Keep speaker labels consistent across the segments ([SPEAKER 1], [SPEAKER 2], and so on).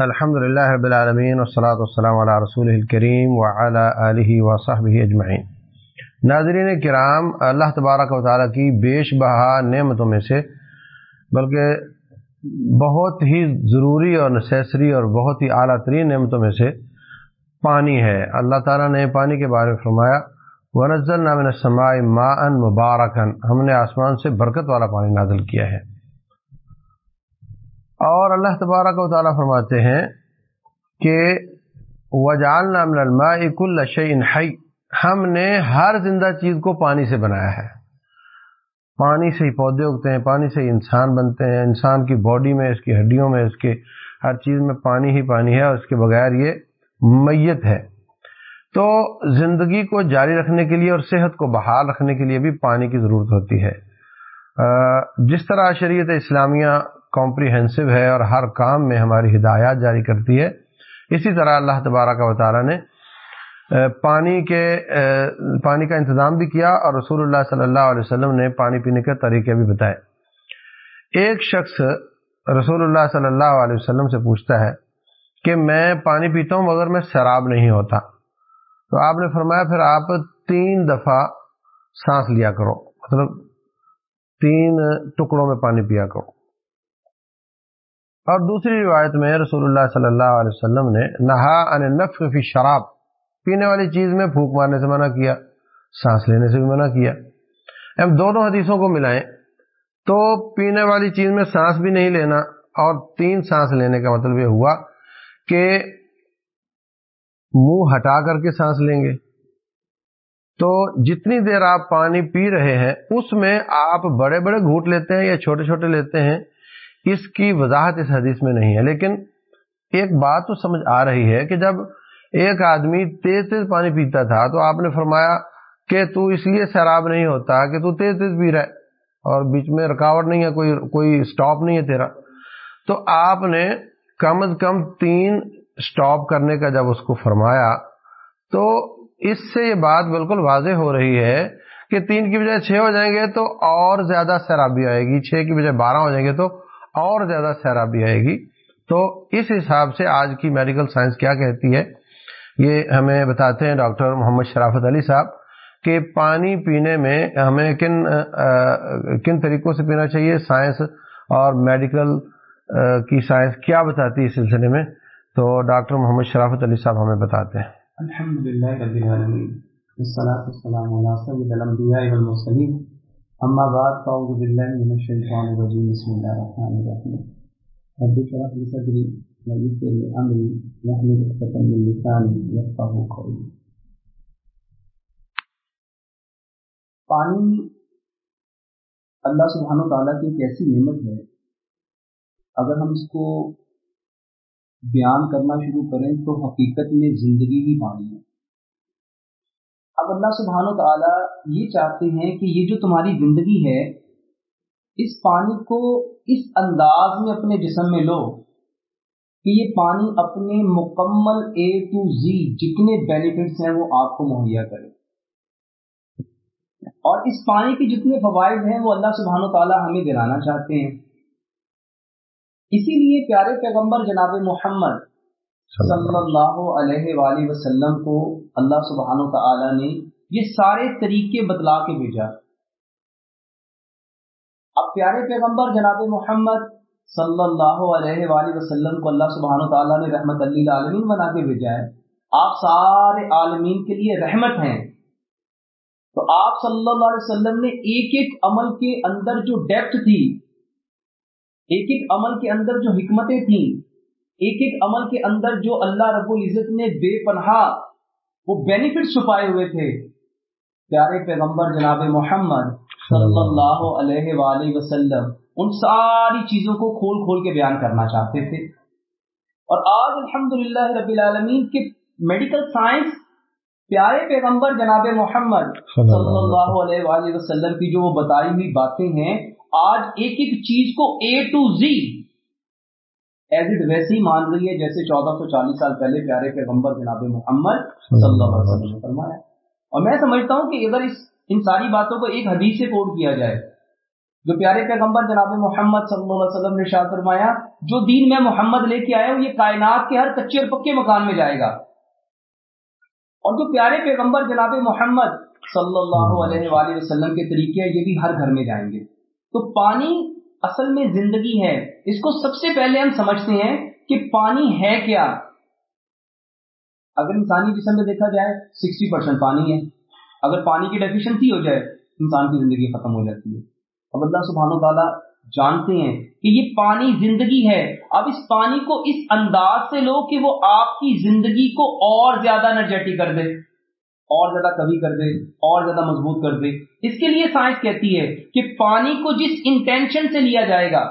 [SPEAKER 1] الحمد للہ رب العالمین والصلاة والسلام علی رسول الکریم وعلی آلہ وصحبہ اجمعین۔ ناظرین کرام، اللہ تبارک و تعالیٰ کی بیش بہا نعمتوں میں سے بلکہ بہت ہی ضروری اور نسیسری اور بہت ہی اعلیٰ ترین نعمتوں میں سے پانی ہے۔ اللہ تعالیٰ نے پانی کے بارے میں فرمایا ونزل نامن السماء ماء مبارکن ہم نے آسمان سے برکت والا پانی نازل کیا ہے۔ اور اللہ تبارک و تعالیٰ فرماتے ہیں کہ وجال نام الماء کل شعین حی ہم نے ہر زندہ چیز کو پانی سے بنایا ہے۔ پانی سے ہی پودے اگتے ہیں، پانی سے ہی انسان بنتے ہیں۔ انسان کی باڈی میں، اس کی ہڈیوں میں، اس کے ہر چیز میں پانی ہی پانی ہے اور اس کے بغیر یہ میت ہے۔ تو زندگی کو جاری رکھنے کے لیے اور صحت کو بحال رکھنے کے لیے بھی پانی کی ضرورت ہوتی ہے۔ جس طرح شریعت اسلامیہ کمپریہنسو ہے اور ہر کام میں ہماری ہدایات جاری کرتی ہے۔ اسی طرح اللہ تبارہ کا وطالعہ نے پانی کے پانی کا انتظام بھی کیا اور رسول اللہ صلی اللہ علیہ وسلم نے پانی پینے کے طریقے بھی بتائے۔ ایک شخص رسول اللہ صلی اللہ علیہ وسلم سے پوچھتا ہے کہ میں پانی پیتا ہوں مگر میں شراب نہیں ہوتا۔ تو آپ نے فرمایا پھر آپ تین دفعہ سانس لیا کرو مطلب تین ٹکڑوں میں پانی پیا کرو۔ اور دوسری روایت میں رسول اللہ صلی اللہ علیہ وسلم نے نہا ان نفس فی شراب پینے والی چیز میں پھونک مارنے سے منع کیا، سانس لینے سے بھی منع کیا۔ ہم دونوں حدیثوں کو ملائیں تو پینے والی چیز میں سانس بھی نہیں لینا اور تین سانس لینے کا مطلب یہ ہوا کہ منہ ہٹا کر کے سانس لیں گے۔ تو جتنی دیر آپ پانی پی رہے ہیں، اس میں آپ بڑے بڑے گھوٹ لیتے ہیں یا چھوٹے چھوٹے لیتے ہیں اس کی وضاحت اس حدیث میں نہیں ہے۔ لیکن ایک بات تو سمجھ آ رہی ہے کہ جب ایک آدمی تیز تیز پانی پیتا تھا تو آپ نے فرمایا کہ تو اس لیے شراب نہیں ہوتا کہ تو تیز تیز پی رہا ہے اور بیچ میں رکاوٹ نہیں ہے، کوئی کوئی اسٹاپ نہیں ہے تیرا۔ تو آپ نے کم از کم تین اسٹاپ کرنے کا جب اس کو فرمایا تو اس سے یہ بات بالکل واضح ہو رہی ہے کہ تین کی بجائے چھ ہو جائیں گے تو اور زیادہ شرابی آئے گی، چھ کی بجائے بارہ ہو جائیں گے تو اور زیادہ سیرابی آئے گی۔ تو اس حساب سے آج کی میڈیکل سائنس کیا کہتی ہے؟ یہ ہمیں بتاتے ہیں ڈاکٹر محمد شرافت علی صاحب کہ پانی پینے میں ہمیں کن کن طریقوں سے پینا چاہیے؟ سائنس اور میڈیکل کی سائنس کیا بتاتی ہے اس سلسلے میں؟ تو ڈاکٹر محمد شرافت علی صاحب ہمیں بتاتے ہیں۔
[SPEAKER 2] الحمد للہ اما بعد، فاعوذ باللہ من الشیطان الرجیم، بسم اللہ الرحمن الرحیم. رب اشرح لي صدری ويسر لي امری واحلل عقدة من لسانی يفقهوا قولی. پانی اللہ سبحانہ و تعالیٰ کی ایک ایسی نعمت ہے، اگر ہم اس کو بیان کرنا شروع کریں تو حقیقت میں زندگی ہی پانی ہے۔ اب اللہ سبحانہ و تعالیٰ یہ چاہتے ہیں کہ یہ جو تمہاری زندگی ہے، اس پانی کو اس انداز میں اپنے جسم میں لو کہ یہ پانی اپنے مکمل اے ٹو زی جتنے بینیفٹس ہیں وہ آپ کو مہیا کرے۔ اور اس پانی کے جتنے فوائد ہیں وہ اللہ سبحانہ و تعالیٰ ہمیں دلانا چاہتے ہیں۔ اسی لیے پیارے پیغمبر جناب محمد صلی اللہ علیہ وآلہ وسلم کو اللہ سبحانہ تعالی نے یہ سارے طریقے بتلا کے بھیجا۔ اب پیارے پیغمبر جناب محمد صلی اللہ علیہ وآلہ وسلم کو اللہ سبحانہ تعالیٰ نے رحمت اللہ عالمین بنا کے بھیجا ہے۔ آپ سارے عالمین کے لیے رحمت ہیں۔ تو آپ صلی اللہ علیہ وسلم نے ایک ایک عمل کے اندر جو ڈیپتھ تھی، ایک ایک عمل کے اندر جو حکمتیں تھیں ایک ایک عمل کے اندر جو اللہ رب العزت نے بے پناہ وہ بینیفٹ چھپائے ہوئے تھے۔ پیارے پیغمبر جناب محمد صلی اللہ علیہ وآلہ وسلم، ان ساری چیزوں کو کھول کھول کے بیان کرنا چاہتے تھے۔ اور آج الحمد رب العالمین کے میڈیکل سائنس پیارے پیغمبر جناب محمد صلی اللہ علیہ وآلہ وسلم کی جو وہ بتائی ہوئی باتیں ہیں، آج ایک ایک چیز کو A to Z as it ویسے ہی مان رہی ہے جیسے چودہ سو چالیس سال پہلے پیارے پیغمبر جناب محمد صلی اللہ علیہ وسلم نے فرمایا۔ اور میں سمجھتا ہوں کہ اگر اس، ان ساری باتوں کو ایک حدیث سے کوٹ کیا جائے، جو پیارے پیغمبر جناب محمد صلی اللہ علیہ وسلم نے شاہ فرمایا، جو دین میں محمد لے کے آیا ہوں یہ کائنات کے ہر کچے اور پکے مکان میں جائے گا۔ اور جو پیارے پیغمبر جناب محمد صلی اللہ علیہ وآلہ وسلم کے طریقے ہیں، یہ بھی ہر گھر میں جائیں گے۔ تو پانی اصل میں زندگی ہے۔ اس کو سب سے پہلے ہم سمجھتے ہیں کہ پانی ہے کیا۔ اگر انسانی جسم میں دیکھا جائے، سکسٹی پرسینٹ پانی ہے۔ اگر پانی کی ڈیفیشنسی ہو جائے، انسان کی زندگی ختم ہو جاتی ہے۔ اب اللہ سبحانہ و تعالیٰ جانتے ہیں کہ یہ پانی زندگی ہے۔ اب اس پانی کو اس انداز سے لو کہ وہ آپ کی زندگی کو اور زیادہ انرجیٹک کر دے۔ اور زیادہ کبھی کر دے، اور زیادہ مضبوط کر دے۔ اس کے لیے سائنس کہتی ہے کہ پانی کو جس انٹینشن سے لیا جائے گا،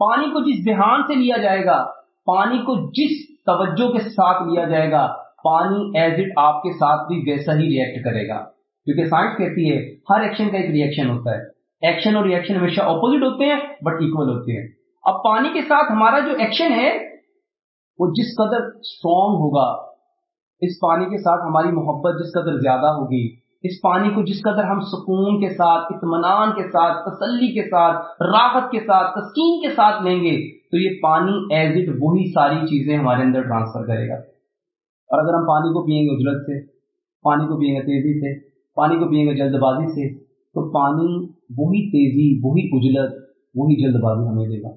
[SPEAKER 2] پانی کو جس دھیان سے لیا جائے گا، پانی کو جس توجہ کے ساتھ لیا جائے گا، پانی ایز اٹ آپ کے ساتھ بھی ویسا ہی ریئیکٹ کرے گا۔ کیونکہ سائنس کہتی ہے ہر ایکشن کا ایک ریئیکشن ہوتا ہے۔ ایکشن اور ریئیکشن ہمیشہ اپوزٹ ہوتے ہیں بٹ اکول ہوتے ہیں۔ اب پانی کے ساتھ ہمارا جو ایکشن ہے، وہ جس قدر اسٹرانگ ہوگا اس پانی کے ساتھ ہماری محبت جس قدر زیادہ ہوگی، اس پانی کو جس قدر ہم سکون کے ساتھ، اطمینان کے ساتھ، تسلی کے ساتھ، راحت کے ساتھ، تسکین کے ساتھ لیں گے، تو یہ پانی ایز اٹ وہی ساری چیزیں ہمارے اندر ٹرانسفر کرے گا۔ اور اگر ہم پانی کو پیئیں گے اجرت سے، پانی کو پیئیں گے تیزی سے، پانی کو پیئیں گے جلد بازی سے، تو پانی وہی تیزی، وہی اجلت وہی جلد بازی ہمیں دے گا۔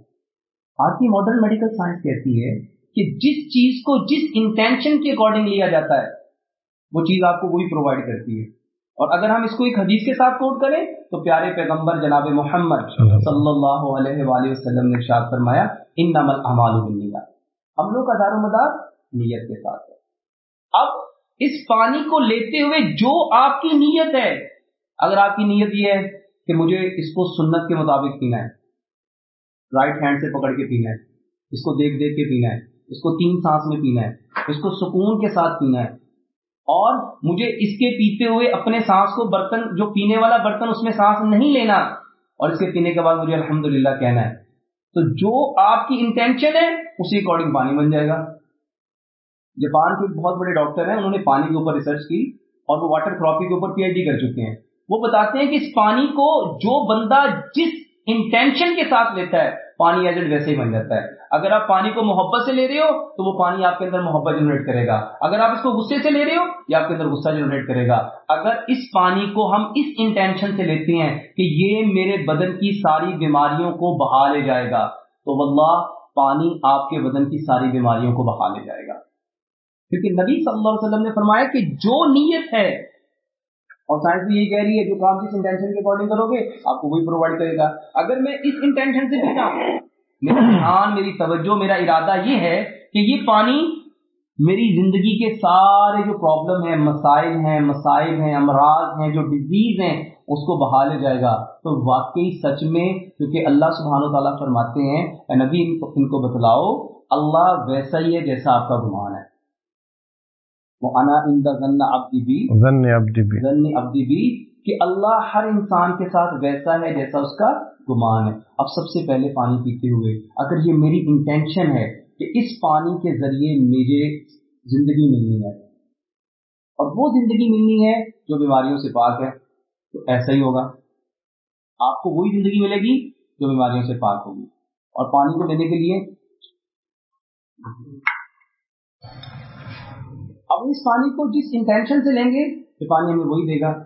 [SPEAKER 2] آج کی ماڈرن میڈیکل سائنس کہتی ہے کہ جس چیز کو جس انٹینشن کے اکارڈنگ لیا جاتا ہے وہ چیز آپ کو وہی پرووائڈ کرتی ہے۔ اور اگر ہم اس کو ایک حدیث کے ساتھ کوٹ کریں تو پیارے پیغمبر جناب محمد صلی اللہ علیہ وآلہ وسلم نے ارشاد فرمایا ان نمل احمال ہم لوگ کا دار و مدار نیت کے ساتھ ہے۔ اب اس پانی کو لیتے ہوئے جو آپ کی نیت ہے اگر آپ کی نیت یہ ہے کہ مجھے اس کو سنت کے مطابق پینا ہے رائٹ ہینڈ سے پکڑ کے پینا ہے اس کو دیکھ دیکھ کے پینا ہے اس کو تین سانس میں پینا ہے، اس کو سکون کے ساتھ پینا ہے۔ اور مجھے اس کے پیتے ہوئے اپنے سانس کو برتن، جو پینے والا برتن اس میں سانس نہیں لینا، اور اس کے پینے کے بعد مجھے الحمد کہنا ہے۔ تو جو آپ کی انٹینشن ہے، اسی اکارڈنگ پانی بن جائے گا۔ جاپان کے بہت بڑے ڈاکٹر ہیں، انہوں نے پانی کے اوپر ریسرچ کی، اور وہ واٹر تھراپی کے اوپر پی ایچ ڈی کر چکے ہیں۔ وہ بتاتے ہیں کہ اس پانی کو جو بندہ جس انٹینشن کے ساتھ لیتا ہے پانی ایجنٹ ویسے ہی بن جاتا ہے۔ اگر آپ پانی کو محبت سے لے رہے ہو، تو وہ پانی آپ کے اندر محبت جنریٹ کرے گا۔ اگر آپ اس کو غصے سے لے رہے ہو یا آپ کے اندر غصہ جنریٹ کرے گا۔ اگر اس پانی کو ہم اس انٹینشن سے لیتے ہیں کہ یہ میرے بدن کی ساری بیماریوں کو بہا لے جائے گا، تو واللہ پانی آپ کے بدن کی ساری بیماریوں کو بہا لے جائے گا۔ کیونکہ نبی صلی اللہ علیہ وسلم نے فرمایا کہ جو نیت ہے اور سائنس بھی یہی کہہ رہی ہے جو کام جس انٹینشن کے اکارڈنگ کرو گے، آپ کو وہی پرووائڈ کرے گا۔ اگر میں اس انٹینشن سے پیتا میرا دھیان، میری توجہ، میرا ارادہ یہ ہے کہ یہ پانی میری زندگی کے سارے جو پرابلم ہیں، مسائل ہیں مسائل ہیں، امراض ہیں، جو ڈیزیز ہیں، اس کو بہا لے جائے گا۔ تو واقعی سچ میں کیونکہ اللہ سبحانہ و تعالیٰ فرماتے ہیں نبی ان کو بتلاؤ، اللہ ویسا ہی ہے جیسا آپ کا گمان ہے۔ کہ اللہ ہر انسان کے ساتھ ویسا ہے جیسا اس کا گمان ہے۔ اب سب سے پہلے پانی پیتے ہوئے اگر یہ میری انٹینشن ہے کہ اس پانی کے ذریعے مجھے زندگی ملنی ہے۔ اور وہ زندگی ملنی ہے جو بیماریوں سے پاک ہے تو ایسا ہی ہوگا۔ آپ کو وہی زندگی ملے گی جو بیماریوں سے پاک ہوگی۔ اور پانی کو لینے کے لیے اب اس پانی کو جس انٹینشن سے لیں گے، یہ پانی ہمیں وہی دے گا۔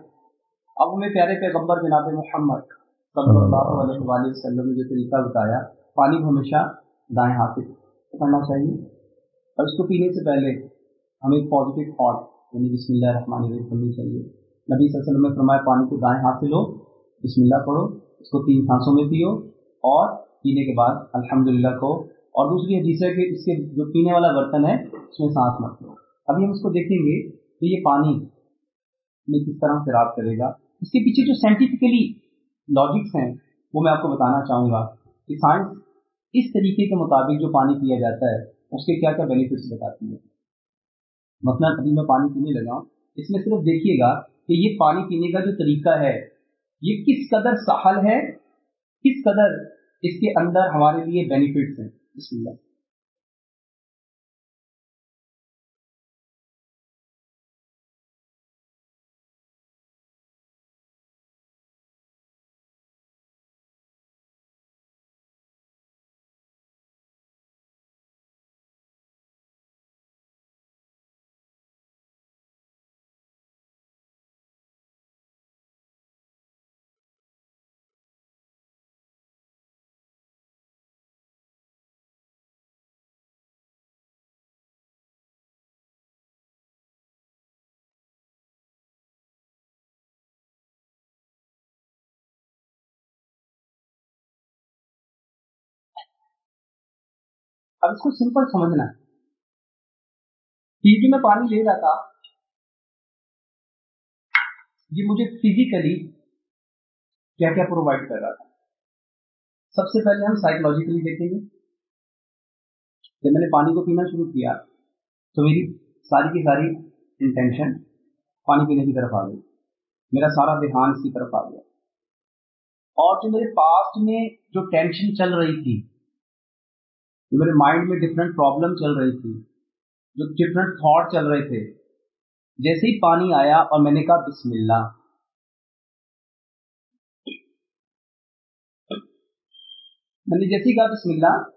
[SPEAKER 2] اب ہمیں پیارے پیغمبر جناب محمد صلی اللہ علیہ وآلہ وسلم نے جو طریقہ بتایا، پانی کو ہمیشہ دائیں ہاتھ سے پکڑنا چاہیے۔ اور اس کو پینے سے پہلے ہمیں پازیٹیو تھاٹ یعنی بسم اللہ الرحمن الرحیم کرنی چاہیے۔ نبی صلی اللہ علیہ وسلم نے فرمایا، پانی کو دائیں ہاتھ سے لو، بسم اللہ پڑھو، اس کو تین سانسوں میں پیو اور پینے کے بعد الحمد للہ کو اور دوسری حدیث ہے کہ اس کے جو پینے والا برتن ہے، اس میں سانس مت لو۔ ابھی ہم اس کو دیکھیں گے کہ یہ پانی میں کس طرح سے کرے گا۔ اس کے پیچھے جو سائنٹیفکلی لاجکس ہیں، وہ میں آپ کو بتانا چاہوں گا کہ سائنس اس طریقے کے مطابق جو پانی پیا جاتا ہے، اس کے کیا کیا بینیفٹس بتاتی ہے۔ مثلاً ابھی میں پانی پینے لگا اس میں صرف دیکھیے گا کہ یہ پانی پینے کا جو طریقہ ہے، یہ کس قدر سہل ہے، کس قدر اس کے اندر ہمارے لیے بینیفٹس ہیں۔ بسم اللہ۔ اب اس کو سمپل سمجھنا ہے۔ جو میں پانی لے رہا تھا یہ مجھے فزیکلی کیا کیا پرووائڈ کر رہا تھا۔ سب سے پہلے ہم سائیکولوجیکلی دیکھیں گے۔ جب میں نے پانی کو پینا شروع کیا تو میری ساری کی ساری انٹینشن پانی پینے کی طرف آ گئی۔ میرا سارا دھیان اس کی طرف آ گیا۔ اور جو میرے پاسٹ میں جو ٹینشن چل رہی تھی میرے مائنڈ میں ڈفرینٹ پرابلم چل رہی تھی، جو ڈفرینٹ تھاٹ چل رہے تھے، جیسے ہی پانی آیا اور میں نے کہا بسم اللہ۔ میں نے جیسے ہی کہا بسم اللہ،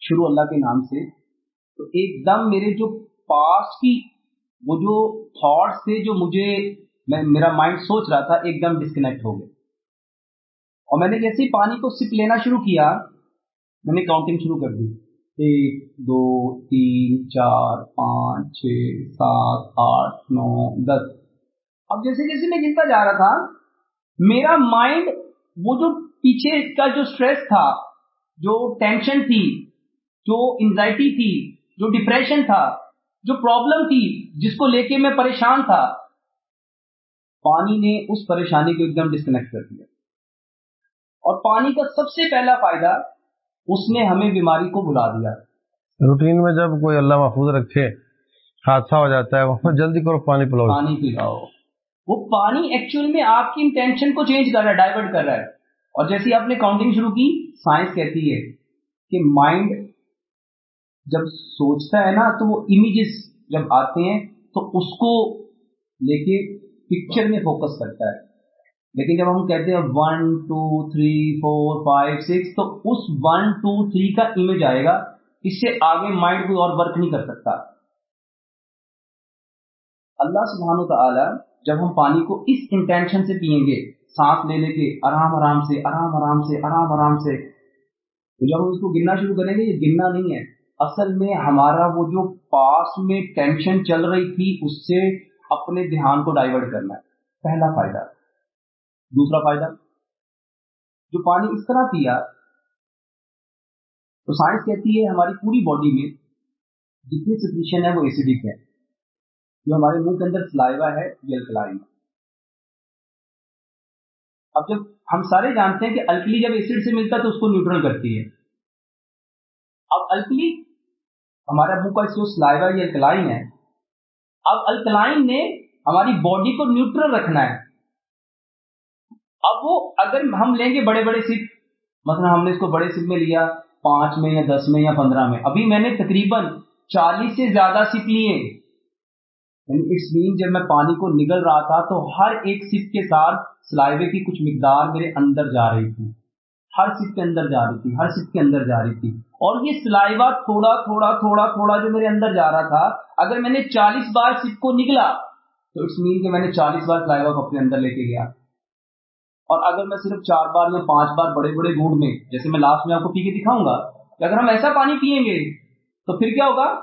[SPEAKER 2] شروع اللہ کے نام سے، تو ایک دم میرے جو پاسٹ کی، وہ جو تھاٹس تھے، جو مجھے، میں، میرا مائنڈ سوچ رہا تھا، ایک دم ڈسکنیکٹ ہو گئے۔ اور میں نے جیسے ہی پانی کو سپ لینا شروع کیا میں نے کاؤنٹنگ شروع کر دی۔ ایک، دو، تین، چار، پانچ، چھ، سات، آٹھ، نو، دس۔ اب جیسے جیسے میں گنتا جا رہا تھا، میرا مائنڈ وہ جو پیچھے کا جو اسٹریس تھا، جو ٹینشن تھی، جو انزائٹی تھی، جو ڈپریشن تھا، جو پرابلم تھی، جس کو لے کے میں پریشان تھا، پانی نے اس پریشانی کو ایک دم ڈسکنیکٹ کر دیا۔ اور پانی کا سب سے پہلا فائدہ اس نے ہمیں بیماری کو بلا دیا۔
[SPEAKER 1] روٹین میں جب کوئی اللہ محفوظ رکھے حادثہ ہو جاتا ہے وہ جلدی کرو پانی پلاؤ۔
[SPEAKER 2] پانی پلاؤ۔ وہ پانی ایکچوئل میں آپ کی انٹینشن کو چینج کر رہا ہے ڈائیورٹ کر رہا ہے۔ اور جیسے آپ نے کاؤنٹنگ شروع کی سائنس کہتی ہے کہ مائنڈ جب سوچتا ہے نا تو وہ امیجز جب آتے ہیں تو اس کو لے کے پکچر میں فوکس کرتا ہے۔ لیکن جب ہم کہتے ہیں one two three four five six تو اس ون ٹو تھری کا امیج آئے گا، اس سے آگے مائنڈ کوئی اور ورک نہیں کر سکتا۔ اللہ سبحانہ تعالی جب ہم پانی کو اس انٹینشن سے پیئیں گے، سانس لے لے کے، آرام آرام سے، آرام آرام سے، آرام آرام سے، تو جب ہم اس کو گننا شروع کریں گے، یہ گننا نہیں ہے۔ اصل میں ہمارا وہ جو پاس میں ٹینشن چل رہی تھی، اس سے اپنے دھیان کو ڈائیورٹ کرنا ہے۔ پہلا فائدہ۔ دوسرا فائدہ، جو پانی اس طرح پیا، تو سائنس کہتی ہے ہماری پوری باڈی میں جتنی سچویشن ہے وہ ایسیڈک ہے، جو ہمارے منہ کے اندر سلائیوا ہے، یہ الکلائن اب جب ہم سارے جانتے ہیں کہ الکلی جب ایسڈ سے ملتا ہے تو اس کو نیوٹرل کرتی ہے۔ اب الکلی ہمارا منہ کا جو سلائیوا یہ الکلائن ہے۔ اب الکلائن نے ہماری باڈی کو نیوٹرل رکھنا ہے۔ اب وہ اگر ہم لیں گے بڑے بڑے سپ مثلا ہم نے اس کو بڑے سپ میں لیا، پانچ میں یا دس میں یا پندرہ میں۔ ابھی میں نے تقریباً چالیس سے زیادہ سپ لیے۔ یعنی اٹس مین جب میں پانی کو نگل رہا تھا تو ہر ایک سپ کے ساتھ سلائیوے کی کچھ مقدار میرے اندر جا رہی تھی۔ ہر سپ کے اندر جا رہی تھی، ہر سپ کے اندر جا رہی تھی۔ اور یہ سلائیوا تھوڑا تھوڑا تھوڑا تھوڑا جو میرے اندر جا رہا تھا، اگر میں نے چالیس بار سپ کو نگلا تو اٹس مین کہ میں نے چالیس بار سلائیوا کو اپنے اندر لے کے گیا اور اگر میں صرف چار بار یا پانچ بار بڑے بڑے گوڑ میں، جیسے میں لاسٹ میں آپ کو پی کے دکھاؤں گا، کہ اگر ہم ایسا پانی پیئیں گے، تو پھر کیا ہوگا؟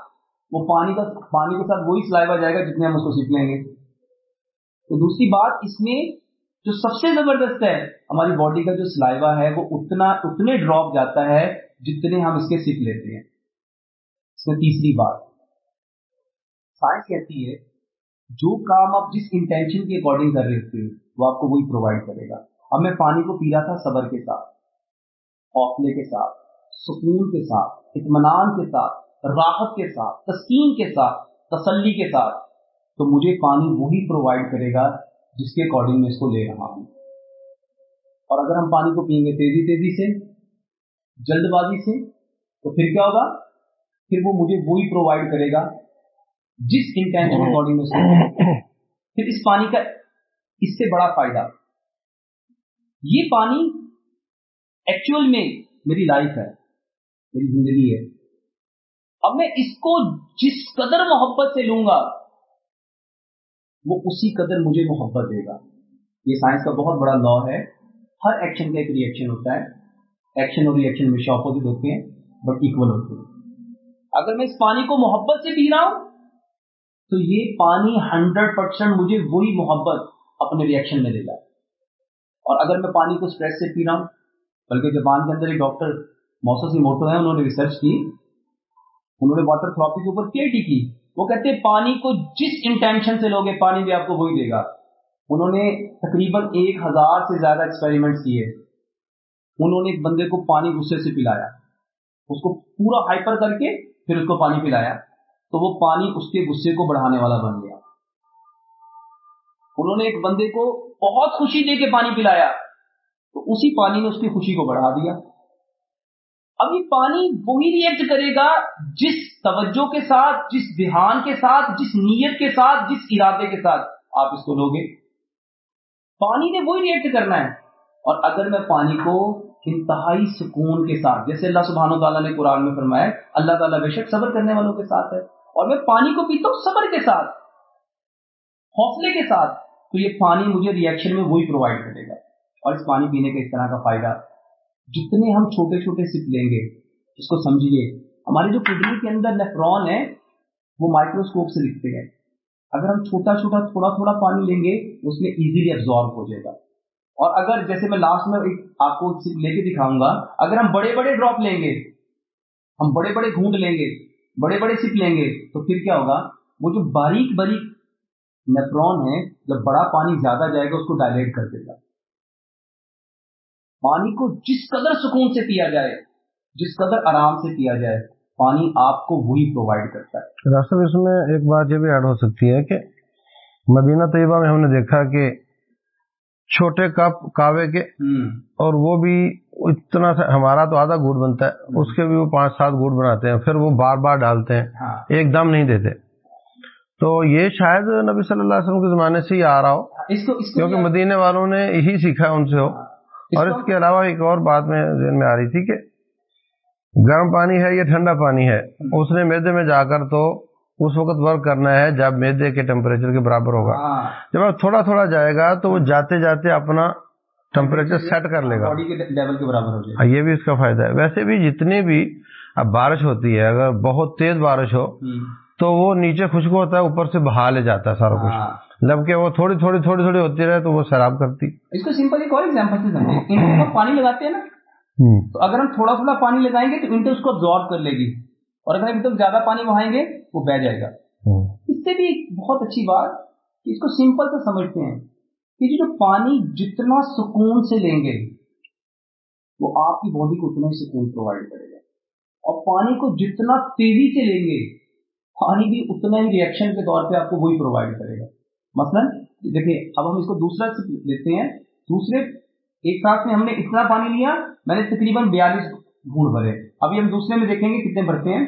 [SPEAKER 2] وہ پانی کا پانی کے ساتھ وہی سلائیوا جائے گا جتنے ہم اس کو سیکھ لیں گے۔ تو دوسری بات، اس میں جو سب سے زبردست ہے، ہماری باڈی کا جو سلائیوا ہے، وہ اتنا اتنے ڈراپ جاتا ہے جتنے ہم اس کے سیکھ لیتے ہیں۔ اس میں تیسری بات۔ سائنس کہتی ہے، جو کام آپ جس انٹینشن کے اکارڈنگ کر رہے تھے وہ آپ کو وہی پرووائڈ کرے گا۔ اب میں پانی کو پی رہا تھا صبر کے ساتھ، حوصلے کے ساتھ، سکون کے ساتھ، اطمینان کے ساتھ راحت کے ساتھ، تسکین کے ساتھ، تسلی کے ساتھ۔ تو مجھے پانی وہی پرووائڈ کرے گا جس کے اکارڈنگ میں اس کو لے رہا ہوں۔ اور اگر ہم پانی کو پئیں گے تیزی تیزی سے جلد بازی سے، تو پھر کیا ہوگا؟ پھر وہ مجھے وہی پرووائڈ کرے گا جس انٹینشن اکارڈنگ میں پھر اس پانی کا اس سے بڑا فائدہ۔ یہ پانی ایکچوئل میں میری لائف ہے، میری زندگی ہے۔ اب میں اس کو جس قدر محبت سے لوں گا، وہ اسی قدر مجھے محبت دے گا۔ یہ سائنس کا بہت بڑا لا ہے۔ ہر ایکشن کا ایک ریئیکشن ہوتا ہے۔ ایکشن اور ریئیکشن میں اپوزٹ ہوتے ہیں بٹ ایکول ہوتے ہیں۔ اگر میں اس پانی کو محبت سے پی رہا ہوں، تو یہ پانی ہنڈریڈ پرسینٹ مجھے وہی محبت اپنے ریئیکشن میں دے گا۔ اور اگر میں پانی کو اسٹریس سے پی رہا ہوں، بلکہ جبان کے اندر ایک ڈاکٹر موسم موٹو ہیں، انہوں نے ریسرچ کی، انہوں نے واٹر تھراپی کے اوپر پی کی۔ وہ کہتے ہیں پانی کو جس انٹینشن سے لوگے، پانی بھی آپ کو وہی دے گا۔ انہوں نے تقریباً ایک ہزار سے زیادہ ایکسپیریمنٹ کیے۔ انہوں نے ایک بندے کو پانی غصے سے پلایا۔ اس کو پورا ہائپر کر کے پھر اس کو پانی پلایا۔ تو وہ پانی اس کے غصے کو بڑھانے والا بن گیا۔ انہوں نے ایک بندے کو بہت خوشی دے کے پانی پلایا۔ تو اسی پانی نے اس کی خوشی کو بڑھا دیا۔ اب یہ پانی وہی ریئیکٹ کرے گا جس توجہ کے ساتھ، جس دھیان کے ساتھ، جس نیت کے ساتھ، جس ارادے کے ساتھ آپ اس کو لوگے پانی نے وہی ریئیکٹ کرنا ہے۔ اور اگر میں پانی کو انتہائی سکون کے ساتھ، جیسے اللہ سبحانہ تعالیٰ نے قرآن میں فرمایا، اللہ تعالیٰ بے شک صبر کرنے والوں کے ساتھ ہے۔ اور میں پانی کو پیتا ہوں صبر کے ساتھ، حوصلے کے ساتھ۔ تو یہ پانی مجھے ریئیکشن میں وہی پرووائڈ کرے گا۔ اور اس پانی پینے کا اس طرح کا فائدہ جتنے ہم چھوٹے چھوٹے سپ لیں گے، اس کو سمجھیے ہماری جو کڈنی کے اندر نیفرون ہے، وہ مائکروسکوپ سے دکھتے ہیں۔ اگر ہم چھوٹا چھوٹا تھوڑا تھوڑا پانی لیں گے، اس میں ایزیلی ابزارو ہو جائے گا۔ اور اگر جیسے میں لاسٹ میں ایک آپ کو لے کے دکھاؤں گا، اگر ہم بڑے بڑے ڈراپ لیں گے، ہم بڑے بڑے گھونٹ لیں گے، بڑے بڑے سپ لیں گے، تو پھر کیا ہوگا؟ وہ جو باریک باریک نیپرون ہے جب بڑا پانی زیادہ جائے گا اس کو ڈائلیٹ کر دے گا۔ پانی کو جس قدر سکون سے پیا جائے جس قدر آرام سے پیا جائے پانی آپ کو وہی پرووائڈ کرتا ہے۔
[SPEAKER 1] ڈاکٹر اس میں ایک بات یہ بھی ایڈ ہو سکتی ہے کہ مدینہ طیبہ میں ہم نے دیکھا کہ چھوٹے کپ کاوے کے اور وہ بھی اتنا ہمارا تو آدھا گوٹ بنتا ہے اس کے بھی وہ پانچ سات گوٹ بناتے ہیں پھر وہ بار بار ڈالتے ہیں ہاں۔ ایک دم نہیں دیتے۔ تو یہ شاید نبی صلی اللہ علیہ وسلم کے زمانے سے ہی آ رہا ہو کیونکہ مدینے والوں نے یہی سیکھا ان سے ہو۔ ہاں۔ اور اس کے علاوہ ایک اور بات میں ذہن میں آ رہی تھی کہ گرم پانی ہے یا ٹھنڈا پانی ہے اس نے میدے میں جا کر تو اس وقت ورک کرنا ہے جب میدے کے ٹیمپریچر کے برابر ہوگا۔ ہاں۔ جب آپ تھوڑا تھوڑا جائے گا تو وہ جاتے جاتے اپنا ٹیمپریچر سیٹ کر لے گا۔ ہاں، یہ بھی اس کا فائدہ ہے۔ ویسے بھی جتنی بھی اب بارش ہوتی ہے اگر بہت تیز بارش ہو تو وہ نیچے خوشبو ہوتا ہے اوپر سے بہا لے جاتا ہے سارا کچھ۔ ہاں۔ جبکہ وہ تھوڑی تھوڑی تھوڑی تھوڑی ہوتی رہے تو وہ شراب کرتی۔
[SPEAKER 2] اس کو سمپل ایک اور ایگزامپل پانی لگاتے ہیں نا تو اگر ہم تھوڑا تھوڑا پانی لگائیں گے تو انٹر اس کو ابزارو کر لے گی۔ اور اگر ایک دم زیادہ پانی بہائیں گے وہ بہ جائے گا۔ اس سے بھی بہت اچھی بات کہ اس کو سمپل سے سمجھتے ہیں کہ جو پانی جتنا سکون سے لیں گے وہ آپ کی باڈی کو اتنا ہی سکون پرووائڈ کرے گا۔ اور پانی کو جتنا تیزی سے لیں گے پانی بھی اتنا ہی ریئیکشن کے طور پہ آپ کو وہی پرووائڈ کرے گا۔ مثلاً، دیکھیں، اب ہم اس کو دوسرا لیتے ہیں۔ دوسرے، ایک ساتھ میں ہم نے اتنا پانی لیا، میں نے تقریباً بیالیس گھونٹ بھرے۔ ابھی ہم دوسرے میں دیکھیں گے کتنے بھرتے ہیں۔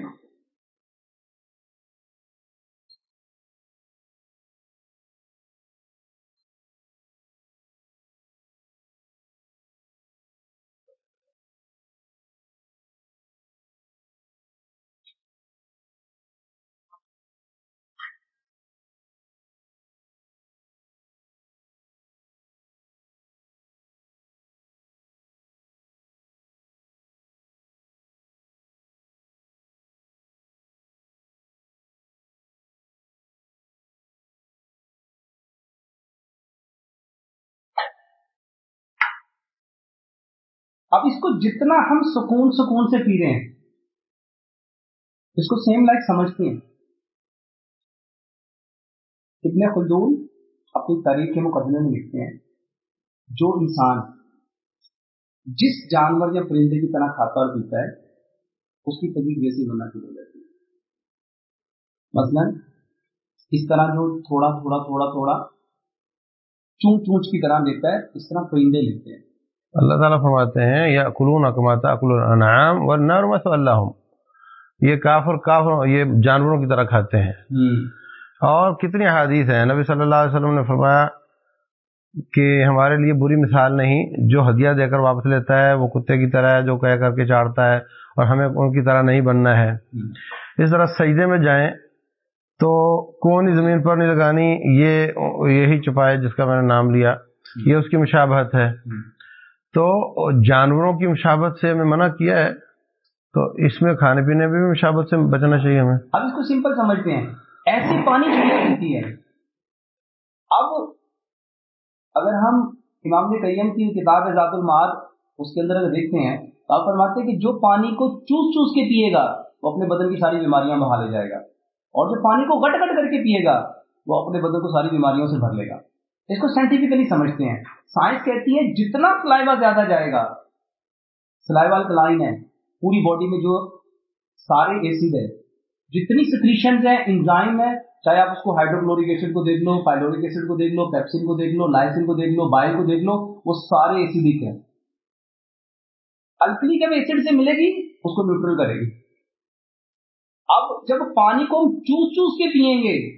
[SPEAKER 2] اب اس کو جتنا ہم سکون سکون سے پی رہے ہیں، اس کو سیم لائک سمجھتے ہیں۔ ابن خلدون اپنی تاریخ کے مقدمے میں لکھتے ہیں، جو انسان جس جانور یا پرندے کی طرح کھاتا اور پیتا ہے، اس کی طبیعت ویسی بننا شروع ہو جاتی ہے۔ مثلا، اس طرح جو تھوڑا تھوڑا تھوڑا تھوڑا چون چونچ کی طرح لیتا ہے، اس طرح پرندے لیتے ہیں۔
[SPEAKER 1] اللہ تعالیٰ فرماتے ہیں یا کلون اکماتا اکل الانعام و نرمس اللہ یہ کافر کافر یہ جانوروں کی طرح کھاتے ہیں۔ اور کتنی حادیث ہیں نبی صلی اللہ علیہ وسلم نے فرمایا کہ ہمارے لیے بری مثال نہیں جو ہدیہ دے کر واپس لیتا ہے وہ کتے کی طرح ہے جو کہہ کر کے چاڑتا ہے اور ہمیں ان کی طرح نہیں بننا ہے۔ اس طرح سجدے میں جائیں تو کون زمین پر نہیں لگانی یہ یہی چپائے جس کا میں نے نام لیا۔ یہ اس کی مشابہت ہے۔ تو جانوروں کی مشابت سے ہمیں منع کیا ہے، تو اس میں کھانے پینے بھی مشابت سے بچنا چاہیے ہمیں۔
[SPEAKER 2] اب اس کو سمپل سمجھتے ہیں۔ ایسی پانی ہوتی ہے اب اگر ہم امام قیم کی کتاب ذات المعاد اس کے اندر اگر دیکھتے ہیں، تو آپ فرماتے ہیں کہ جو پانی کو چوس چوس کے پیے گا، وہ اپنے بدن کی ساری بیماریاں بہا لے جائے گا۔ اور جو پانی کو گٹ گٹ کر کے پیے گا، وہ اپنے بدن کو ساری بیماریوں سے بھر لے گا۔ اس کو سائنٹیفکلی سمجھتے ہیں۔ سائنس کہتی ہے جتنا سلائیوا زیادہ جائے گا سلائیوا کلائن ہے، پوری باڈی میں جو سارے ایسڈ ہے جتنی سکریشن ہیں انزائم ہے چاہے آپ اس کو ہائیڈروکلورک ایسڈ کو دیکھ لو پائلورک ایسڈ کو دیکھ لو پیپسن کو دیکھ لو لائسن کو دیکھ لو بائل کو دیکھ لو، وہ سارے ایسیڈک ہیں۔ الکلی جب ایسڈ سے ملے گی؟ اس کو نیوٹرل کرے گی۔ اب جب پانی کو ہم چوس چوس کے پیئیں گے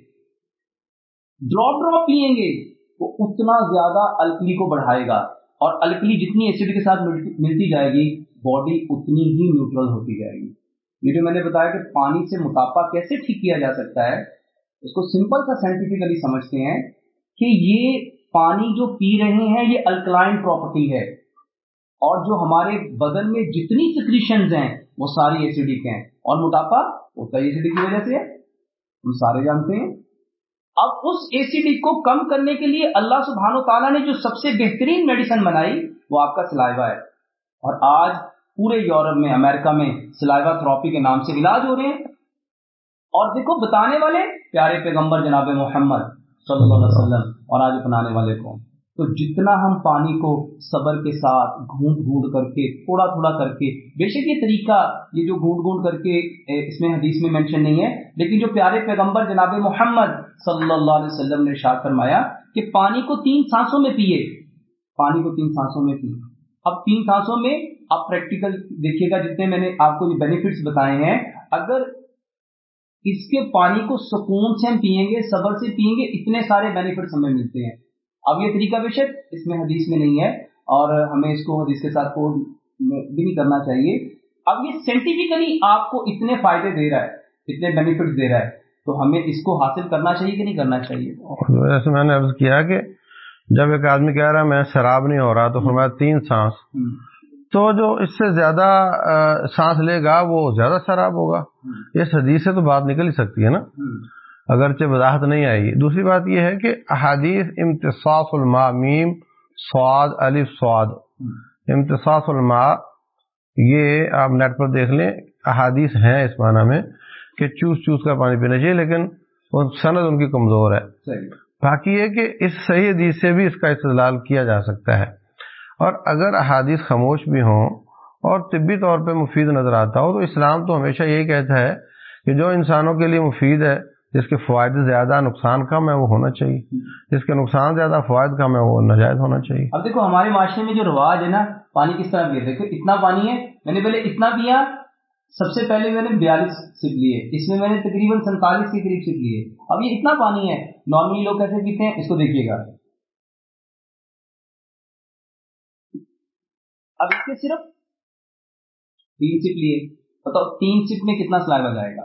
[SPEAKER 2] ڈراپ ڈراپ پیئیں گے تو اتنا زیادہ الکلی کو بڑھائے گا اور الکلی جتنی ایسڈ کے ساتھ ملتی جائے گی باڈی اتنی ہی نیوٹرل ہوتی جائے گی۔ یہ جو میں نے بتایا کہ پانی سے موٹاپا کیسے ٹھیک کیا جا سکتا ہے، اس کو سمپل سا سائنٹیفکلی سمجھتے ہیں کہ یہ پانی جو پی رہے ہیں، یہ الکلائن پراپرٹی ہے۔ اور جو ہمارے بدن میں جتنی سکریشنز ہیں، وہ ساری ایسیڈک ہیں۔ اور موٹاپا ہوتا ہے ایسیڈک کی وجہ سے ہم سارے جانتے ہیں۔ اب اس ایسیڈک کو کم کرنے کے لیے اللہ سبحانہ و تعالیٰ نے جو سب سے بہترین میڈیسن بنائی، وہ آپ کا سلائیوا ہے۔ اور آج پورے یورپ میں، امریکہ میں سلائیوا تھراپی کے نام سے علاج ہو رہے ہیں۔ اور دیکھو، بتانے والے، پیارے پیغمبر جناب محمد صلی اللہ علیہ وسلم، اور آج اپنانے والے کو تو جتنا ہم پانی کو صبر کے ساتھ گھونٹ گھونٹ کر کے، تھوڑا تھوڑا کر کے، بے شک یہ طریقہ، یہ جو گھونٹ گھونٹ کر کے اس میں حدیث میں مینشن نہیں ہے، لیکن جو پیارے پیغمبر جناب محمد صلی اللہ علیہ وسلم نے شاد فرمایا کہ پانی کو تین سانسوں میں پیے پانی کو تین سانسوں میں پیے اب تین سانسوں میں آپ پریکٹیکل دیکھیے گا، جتنے میں نے آپ کو یہ بینیفٹس بتائے ہیں۔ اگر اس کے پانی کو سکون سے ہم پیئیں گے، صبر سے پیئیں گے، اتنے سارے بینیفٹس ہمیں ملتے ہیں۔ اب یہ طریقہ بے شک اس میں حدیث میں نہیں ہے اور ہمیں اس کو حدیث کے ساتھ بھی نہیں کرنا چاہیے۔ اب یہ سائنٹیفکلی آپ کو اتنے فائدے دے رہا ہے اتنے بینیفٹ دے رہا ہے تو ہمیں اس کو حاصل کرنا چاہیے کہ نہیں کرنا چاہیے؟
[SPEAKER 1] ویسے میں نے عرض کیا کہ جب ایک آدمی کہہ رہا میں شراب نہیں ہو رہا تو فرمایا تین سانس۔ تو جو اس سے زیادہ سانس لے گا وہ زیادہ شراب ہوگا۔ اس حدیث سے تو بات نکل ہی سکتی ہے نا۔ اگرچہ وضاحت نہیں آئے گی۔ دوسری بات یہ ہے کہ احادیث امتصاص الماء میم سواد علی سواد۔ امتصاص الماء یہ آپ نیٹ پر دیکھ لیں احادیث ہیں اس معنی میں کہ چوس چوس کر پانی پینا چاہیے لیکن سند ان کی کمزور ہے۔ باقی یہ کہ اس صحیح حدیث سے بھی اس کا استدلال کیا جا سکتا ہے۔ اور اگر احادیث خاموش بھی ہوں اور طبی طور پہ مفید نظر آتا ہو تو اسلام تو ہمیشہ یہی کہتا ہے کہ جو انسانوں کے لیے مفید ہے جس کے فوائد زیادہ نقصان کم ہے وہ ہونا چاہیے۔ جس کے نقصان زیادہ فوائد کم ہے وہ ناجائز ہونا چاہیے۔
[SPEAKER 2] اب دیکھو ہمارے معاشرے میں جو رواج ہے نا پانی کس طرح پیا دیکھو اتنا پانی ہے۔ میں نے پہلے اتنا پیا سب سے پہلے میں نے بیالیس سپ لیے اس میں میں نے تقریباً سینتالیس کے قریب سپ لیے اب یہ اتنا پانی ہے۔ نارملی لوگ کیسے پیتے ہیں؟ اس کو دیکھیے گا۔ اب اس کے صرف تین سپ لیے۔ بتاؤ تین سپ میں کتنا سلائیوا جائے گا؟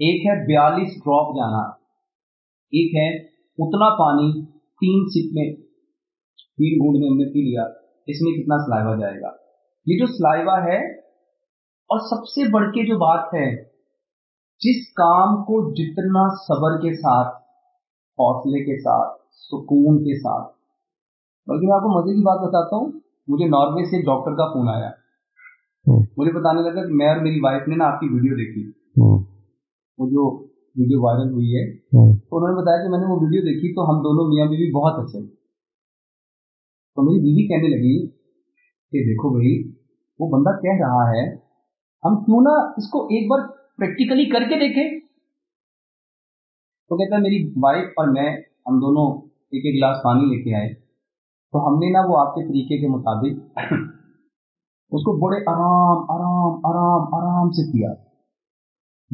[SPEAKER 2] ایک ہے بیالیس ڈراپ جانا ایک ہے اتنا پانی تین سپ میں تین گونڈ میں ہم نے پی لیا اس میں کتنا سلائیوا جائے گا؟ یہ جو سلائیوا ہے اور سب سے بڑھ کے جو بات ہے جس کام کو جتنا صبر کے ساتھ حوصلے کے ساتھ سکون کے ساتھ بلکہ میں آپ کو مزے کی بات بتاتا ہوں مجھے ناروے سے ڈاکٹر کا فون آیا۔ مجھے بتانے لگا کہ میں اور میری وائف نے نا آپ کی ویڈیو دیکھی۔ وہ جو ویڈیو وائرل ہوئی ہے۔ تو انہوں نے بتایا کہ میں نے وہ ویڈیو دیکھی تو ہم دونوں میاں بیوی بہت اچھے تو میری بیوی کہنے لگی کہ دیکھو بھائی وہ بندہ کہہ رہا ہے ہم کیوں نہ اس کو ایک بار پریکٹیکلی کر کے دیکھیں۔ تو کہتا ہے میری وائف اور میں ہم دونوں ایک ایک گلاس پانی لے کے آئے۔ تو ہم نے نا وہ آپ کے طریقے کے مطابق اس کو بڑے آرام آرام آرام آرام سے کیا۔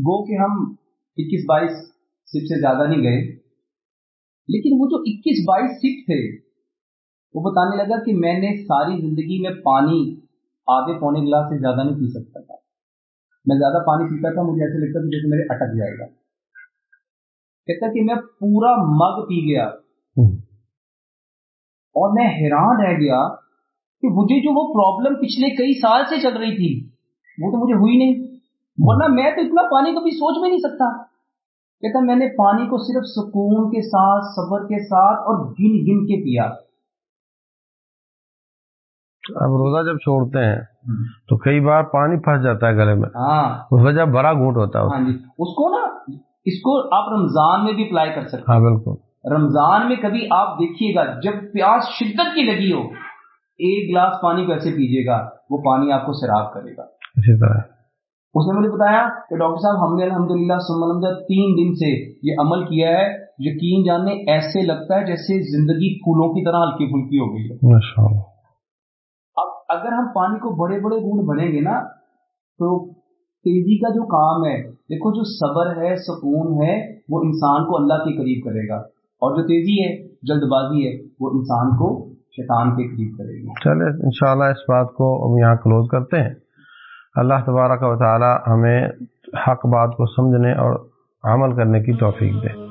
[SPEAKER 2] وہ کہ ہم اکیس بائیس سپ سے زیادہ نہیں گئے۔ لیکن وہ جو اکیس بائیس سپ تھے وہ بتانے لگا کہ میں نے ساری زندگی میں پانی آدھے پونے گلاس سے زیادہ نہیں پی سکتا تھا۔ میں زیادہ پانی پیتا تھا مجھے ایسے لگتا تھا جیسے میرے اٹک جائے گا۔ کہتا کہ میں پورا مگ پی گیا۔ اور میں حیران رہ گیا کہ مجھے جو وہ پرابلم پچھلے کئی سال سے چل رہی تھی وہ تو مجھے ہوئی نہیں۔ ورنہ میں تو اتنا پانی کبھی سوچ بھی نہیں سکتا۔ کہتا میں نے پانی کو صرف سکون کے ساتھ صبر کے ساتھ اور گن گن کے پیا۔
[SPEAKER 1] اب روزہ جب چھوڑتے ہیں تو کئی بار پانی پھنس جاتا ہے گلے میں۔
[SPEAKER 2] ہاں۔
[SPEAKER 1] وجہ بڑا گھونٹ ہوتا ہے۔
[SPEAKER 2] ہاں جی۔ اس کو نا اس کو آپ رمضان میں بھی اپلائی کر سکتے
[SPEAKER 1] ہاں بالکل۔
[SPEAKER 2] ہیں رمضان میں کبھی آپ دیکھیے گا جب پیاس شدت کی لگی ہو ایک گلاس پانی کیسے پیجیے گا وہ پانی آپ کو سیراب کرے گا۔
[SPEAKER 1] اسی طرح۔
[SPEAKER 2] اس نے مجھے بتایا کہ ڈاکٹر صاحب ہم نے الحمد للہ تین دن سے یہ عمل کیا ہے۔ یقین جاننے ایسے لگتا ہے جیسے زندگی پھولوں کی طرح ہلکی پھلکی ہو گئی ہے اب اگر ہم پانی کو بڑے بڑے گونڈ بھریں گے نا تو تیزی کا جو کام ہے دیکھو جو صبر ہے سکون ہے وہ انسان کو اللہ کے قریب کرے گا۔ اور جو تیزی ہے جلد بازی ہے وہ انسان کو شیطان کے قریب کرے گی۔
[SPEAKER 1] چلے انشاءاللہ اس بات کو ہم یہاں کلوز کرتے ہیں۔ اللہ تبارک و تعالی ہمیں حق بات کو سمجھنے اور عمل کرنے کی توفیق دے۔